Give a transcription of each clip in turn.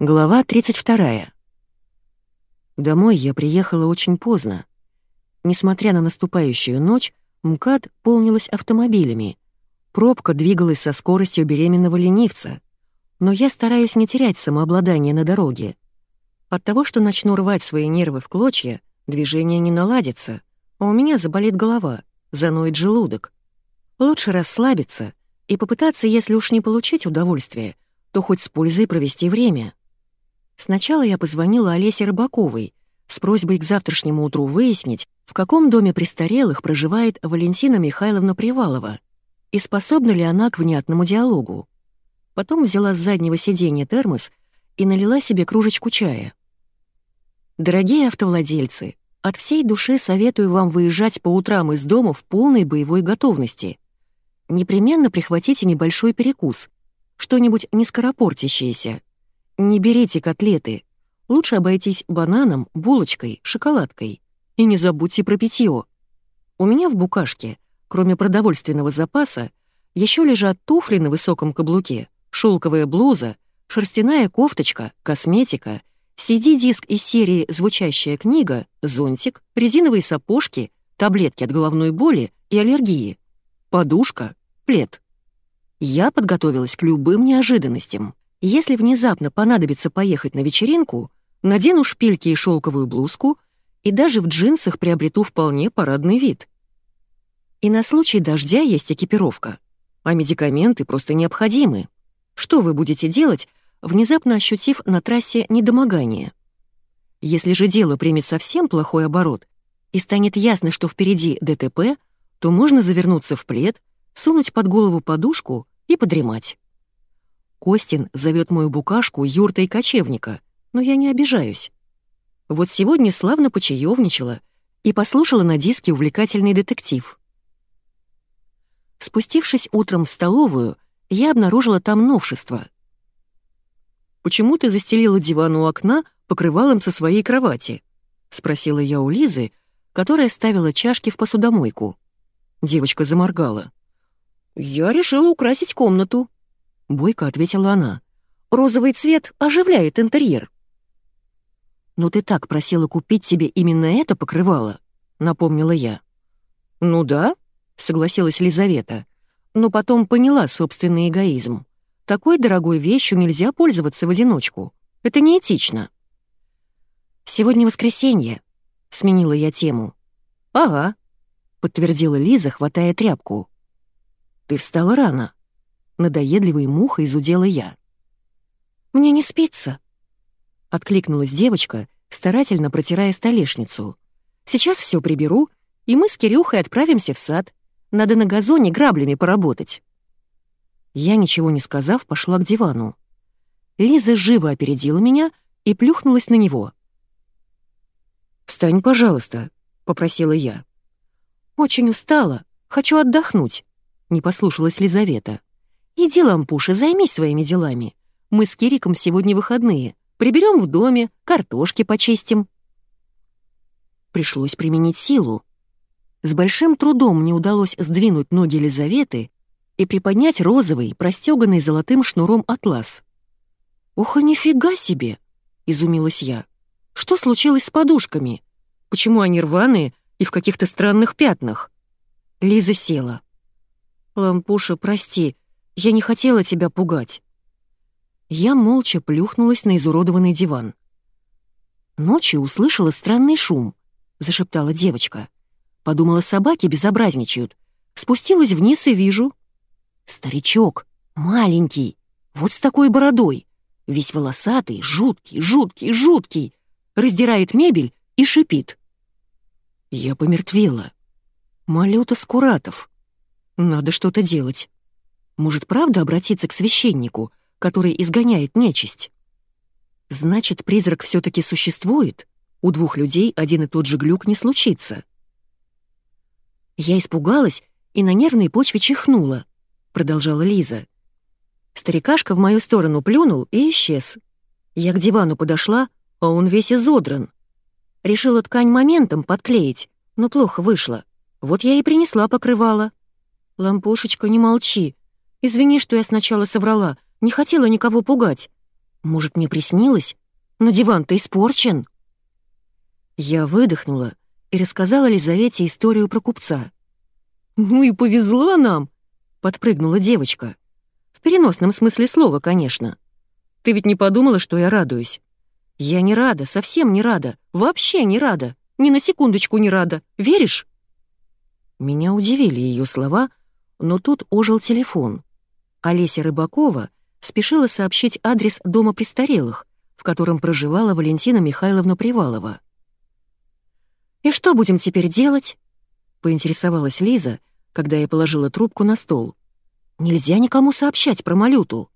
Глава 32. Домой я приехала очень поздно. Несмотря на наступающую ночь, МКАД полнилась автомобилями. Пробка двигалась со скоростью беременного ленивца. Но я стараюсь не терять самообладание на дороге. От того, что начну рвать свои нервы в клочья, движение не наладится, а у меня заболит голова, заноет желудок. Лучше расслабиться и попытаться, если уж не получить удовольствие, то хоть с пользой провести время. Сначала я позвонила Олесе Рыбаковой с просьбой к завтрашнему утру выяснить, в каком доме престарелых проживает Валентина Михайловна Привалова и способна ли она к внятному диалогу. Потом взяла с заднего сиденья термос и налила себе кружечку чая. Дорогие автовладельцы, от всей души советую вам выезжать по утрам из дома в полной боевой готовности. Непременно прихватите небольшой перекус, что-нибудь нескоропортящееся, не берите котлеты. Лучше обойтись бананом, булочкой, шоколадкой. И не забудьте про питье. У меня в букашке, кроме продовольственного запаса, еще лежат туфли на высоком каблуке, шелковая блуза, шерстяная кофточка, косметика, CD-диск из серии «Звучащая книга», зонтик, резиновые сапожки, таблетки от головной боли и аллергии, подушка, плед. Я подготовилась к любым неожиданностям. Если внезапно понадобится поехать на вечеринку, надену шпильки и шелковую блузку и даже в джинсах приобрету вполне парадный вид. И на случай дождя есть экипировка, а медикаменты просто необходимы. Что вы будете делать, внезапно ощутив на трассе недомогание? Если же дело примет совсем плохой оборот и станет ясно, что впереди ДТП, то можно завернуться в плед, сунуть под голову подушку и подремать. Костин зовет мою букашку юртой кочевника, но я не обижаюсь. Вот сегодня славно почаевничала и послушала на диске увлекательный детектив. Спустившись утром в столовую, я обнаружила там новшество. «Почему ты застелила диван у окна покрывалом со своей кровати?» — спросила я у Лизы, которая ставила чашки в посудомойку. Девочка заморгала. «Я решила украсить комнату», — бойко ответила она. «Розовый цвет оживляет интерьер». «Но ты так просила купить себе именно это покрывало», — напомнила я. «Ну да», — согласилась Лизавета, но потом поняла собственный эгоизм. Такой дорогой вещью нельзя пользоваться в одиночку. Это неэтично. «Сегодня воскресенье», — сменила я тему. «Ага», — подтвердила Лиза, хватая тряпку. «Ты встала рано», надоедливой мухой изудела я. «Мне не спится», — откликнулась девочка, старательно протирая столешницу. «Сейчас все приберу, и мы с Кирюхой отправимся в сад. Надо на газоне граблями поработать». Я, ничего не сказав, пошла к дивану. Лиза живо опередила меня и плюхнулась на него. «Встань, пожалуйста», — попросила я. «Очень устала, хочу отдохнуть», — не послушалась Лизавета. «Иди, лампуша, займись своими делами. Мы с Кириком сегодня выходные. Приберем в доме, картошки почистим». Пришлось применить силу. С большим трудом мне удалось сдвинуть ноги Лизаветы и приподнять розовый, простеганный золотым шнуром атлас. «Ох, и нифига себе!» — изумилась я. «Что случилось с подушками? Почему они рваные и в каких-то странных пятнах?» Лиза села. «Лампуша, прости, я не хотела тебя пугать». Я молча плюхнулась на изуродованный диван. Ночью услышала странный шум, зашептала девочка. Подумала, собаки безобразничают. Спустилась вниз и вижу. Старичок, маленький, вот с такой бородой, весь волосатый, жуткий, жуткий, жуткий, раздирает мебель и шипит. Я помертвела. Малюта Скуратов. Надо что-то делать. Может, правда обратиться к священнику, который изгоняет нечисть? Значит, призрак все-таки существует? У двух людей один и тот же глюк не случится. Я испугалась и на нервной почве чихнула, продолжала Лиза. Старикашка в мою сторону плюнул и исчез. Я к дивану подошла, а он весь изодран. Решила ткань моментом подклеить, но плохо вышло. Вот я и принесла покрывало. «Лампушечка, не молчи. Извини, что я сначала соврала, не хотела никого пугать. Может, мне приснилось? Но диван-то испорчен. Я выдохнула и рассказала Лизавете историю про купца. «Ну и повезло нам!» — подпрыгнула девочка. В переносном смысле слова, конечно. «Ты ведь не подумала, что я радуюсь?» «Я не рада, совсем не рада, вообще не рада, ни на секундочку не рада, веришь?» Меня удивили ее слова, но тут ожил телефон. Олеся Рыбакова спешила сообщить адрес дома престарелых, в котором проживала Валентина Михайловна Привалова. «И что будем теперь делать?» — поинтересовалась Лиза, когда я положила трубку на стол. «Нельзя никому сообщать про Малюту.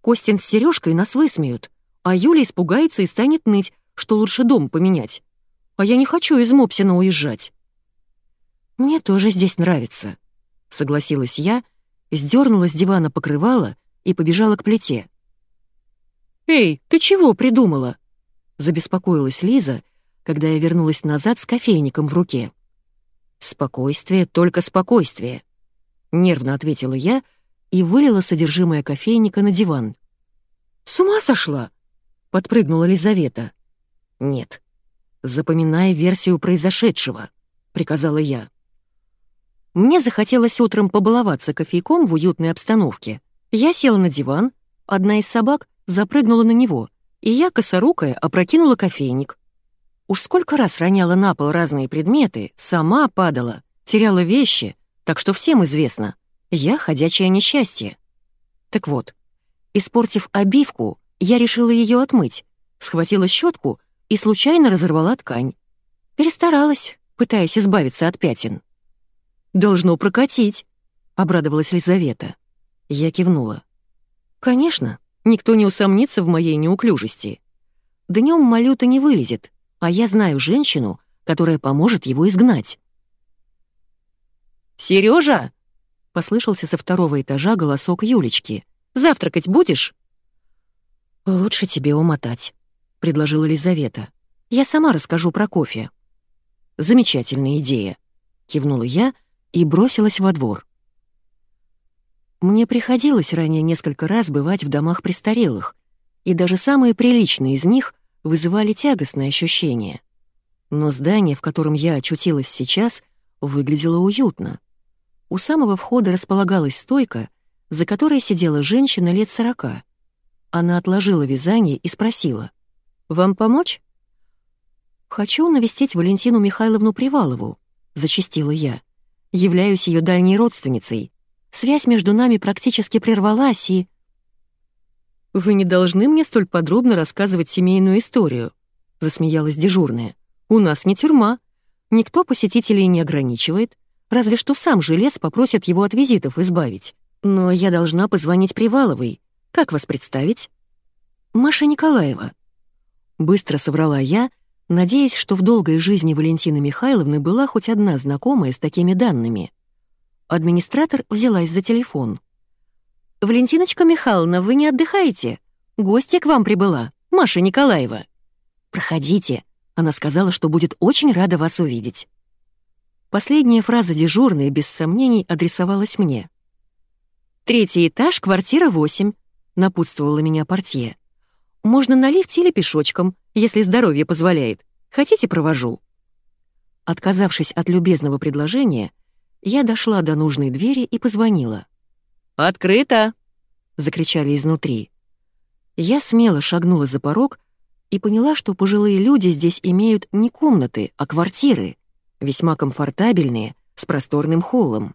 Костин с Сережкой нас высмеют, а Юля испугается и станет ныть, что лучше дом поменять. А я не хочу из Мопсина уезжать». «Мне тоже здесь нравится», — согласилась я, сдернула с дивана покрывало и побежала к плите. «Эй, ты чего придумала?» — забеспокоилась Лиза, когда я вернулась назад с кофейником в руке. «Спокойствие, только спокойствие», — нервно ответила я и вылила содержимое кофейника на диван. «С ума сошла?» — подпрыгнула Лизавета. «Нет. Запоминай версию произошедшего», — приказала я. Мне захотелось утром побаловаться кофейком в уютной обстановке. Я села на диван, одна из собак запрыгнула на него, и я, косорукая, опрокинула кофейник. Уж сколько раз роняла на пол разные предметы, сама падала, теряла вещи, так что всем известно, я ходячее несчастье. Так вот, испортив обивку, я решила ее отмыть, схватила щетку и случайно разорвала ткань. Перестаралась, пытаясь избавиться от пятен. «Должно прокатить», — обрадовалась Лизавета. Я кивнула. «Конечно, никто не усомнится в моей неуклюжести. Днем малюта не вылезет, а я знаю женщину, которая поможет его изгнать». «Серёжа!» — послышался со второго этажа голосок Юлечки. «Завтракать будешь?» «Лучше тебе умотать», — предложила Лизавета. «Я сама расскажу про кофе». «Замечательная идея», — кивнула я, — и бросилась во двор. Мне приходилось ранее несколько раз бывать в домах престарелых, и даже самые приличные из них вызывали тягостное ощущение. Но здание, в котором я очутилась сейчас, выглядело уютно. У самого входа располагалась стойка, за которой сидела женщина лет сорока. Она отложила вязание и спросила, «Вам помочь?» «Хочу навестить Валентину Михайловну Привалову», — зачастила я являюсь ее дальней родственницей. Связь между нами практически прервалась, и... «Вы не должны мне столь подробно рассказывать семейную историю», — засмеялась дежурная. «У нас не тюрьма. Никто посетителей не ограничивает, разве что сам жилец попросит его от визитов избавить. Но я должна позвонить Приваловой. Как вас представить?» «Маша Николаева». Быстро соврала я, надеясь, что в долгой жизни Валентины Михайловны была хоть одна знакомая с такими данными. Администратор взялась за телефон. «Валентиночка Михайловна, вы не отдыхаете? Гостья к вам прибыла, Маша Николаева». «Проходите», — она сказала, что будет очень рада вас увидеть. Последняя фраза дежурной, без сомнений, адресовалась мне. «Третий этаж, квартира 8», — напутствовала меня портье. «Можно на лифте или пешочком, если здоровье позволяет. Хотите, провожу?» Отказавшись от любезного предложения, я дошла до нужной двери и позвонила. «Открыто!» — закричали изнутри. Я смело шагнула за порог и поняла, что пожилые люди здесь имеют не комнаты, а квартиры, весьма комфортабельные, с просторным холлом.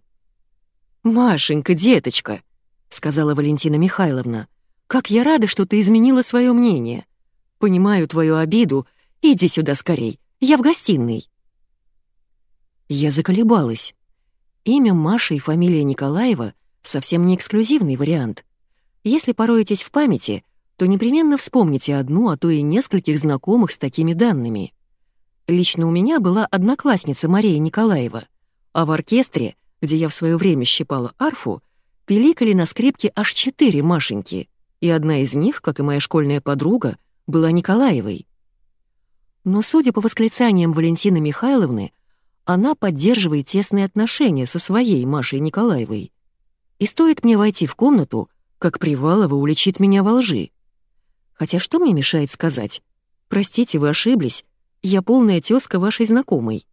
«Машенька, деточка!» — сказала Валентина Михайловна. «Как я рада, что ты изменила свое мнение. Понимаю твою обиду. Иди сюда скорей. Я в гостиной». Я заколебалась. Имя Маши и фамилия Николаева совсем не эксклюзивный вариант. Если пороетесь в памяти, то непременно вспомните одну, а то и нескольких знакомых с такими данными. Лично у меня была одноклассница Мария Николаева, а в оркестре, где я в свое время щипала арфу, пиликали на скрипке аж четыре Машеньки, и одна из них, как и моя школьная подруга, была Николаевой. Но, судя по восклицаниям Валентины Михайловны, она поддерживает тесные отношения со своей Машей Николаевой. И стоит мне войти в комнату, как Привалова уличит меня во лжи. Хотя что мне мешает сказать? Простите, вы ошиблись. Я полная тёзка вашей знакомой.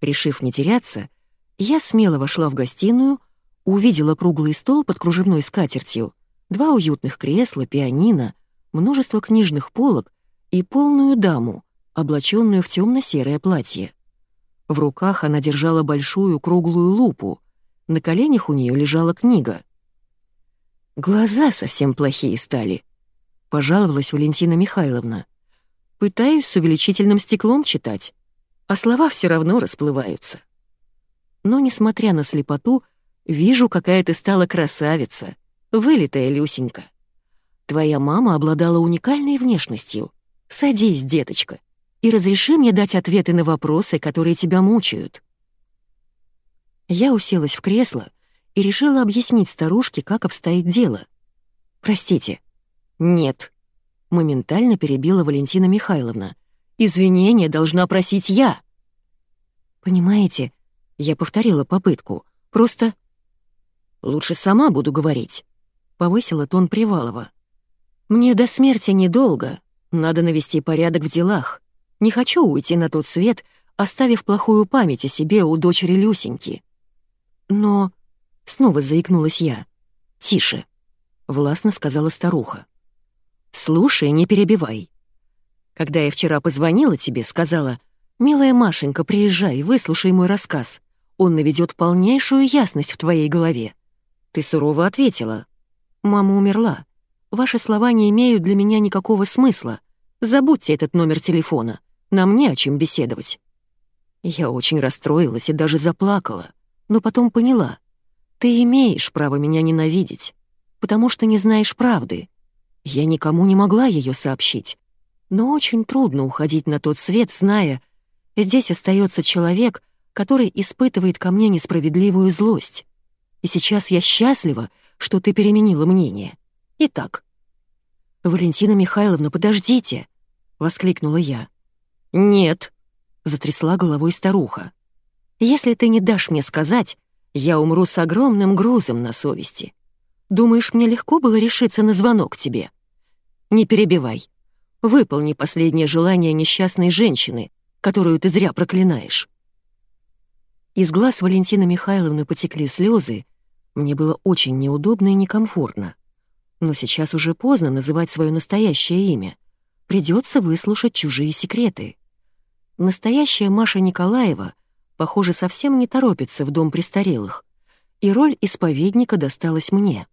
Решив не теряться, я смело вошла в гостиную, увидела круглый стол под кружевной скатертью, два уютных кресла, пианино, множество книжных полок и полную даму, облаченную в темно-серое платье. В руках она держала большую круглую лупу, на коленях у нее лежала книга. «Глаза совсем плохие стали», — пожаловалась Валентина Михайловна. «Пытаюсь с увеличительным стеклом читать, а слова все равно расплываются. Но, несмотря на слепоту, вижу, какая ты стала красавица, вылитая Люсенька. Твоя мама обладала уникальной внешностью. Садись, деточка, и разреши мне дать ответы на вопросы, которые тебя мучают». Я уселась в кресло и решила объяснить старушке, как обстоит дело. «Простите». «Нет», — моментально перебила Валентина Михайловна. «Извинения должна просить я». «Понимаете, я повторила попытку. Просто...» «Лучше сама буду говорить», — повысила тон Привалова. «Мне до смерти недолго. Надо навести порядок в делах. Не хочу уйти на тот свет, оставив плохую память о себе у дочери Люсеньки. Но... Снова заикнулась я. «Тише», — властно сказала старуха. «Слушай, не перебивай. Когда я вчера позвонила тебе, сказала, «Милая Машенька, приезжай, выслушай мой рассказ. Он наведет полнейшую ясность в твоей голове». Ты сурово ответила. «Мама умерла. Ваши слова не имеют для меня никакого смысла. Забудьте этот номер телефона. Нам не о чем беседовать». Я очень расстроилась и даже заплакала но потом поняла. Ты имеешь право меня ненавидеть, потому что не знаешь правды. Я никому не могла ее сообщить. Но очень трудно уходить на тот свет, зная, здесь остается человек, который испытывает ко мне несправедливую злость. И сейчас я счастлива, что ты переменила мнение. Итак. «Валентина Михайловна, подождите!» — воскликнула я. «Нет», — затрясла головой старуха. Если ты не дашь мне сказать, я умру с огромным грузом на совести. Думаешь, мне легко было решиться на звонок тебе? Не перебивай. Выполни последнее желание несчастной женщины, которую ты зря проклинаешь. Из глаз Валентины Михайловны потекли слезы. Мне было очень неудобно и некомфортно. Но сейчас уже поздно называть свое настоящее имя. Придется выслушать чужие секреты. Настоящая Маша Николаева — похоже, совсем не торопится в дом престарелых, и роль исповедника досталась мне.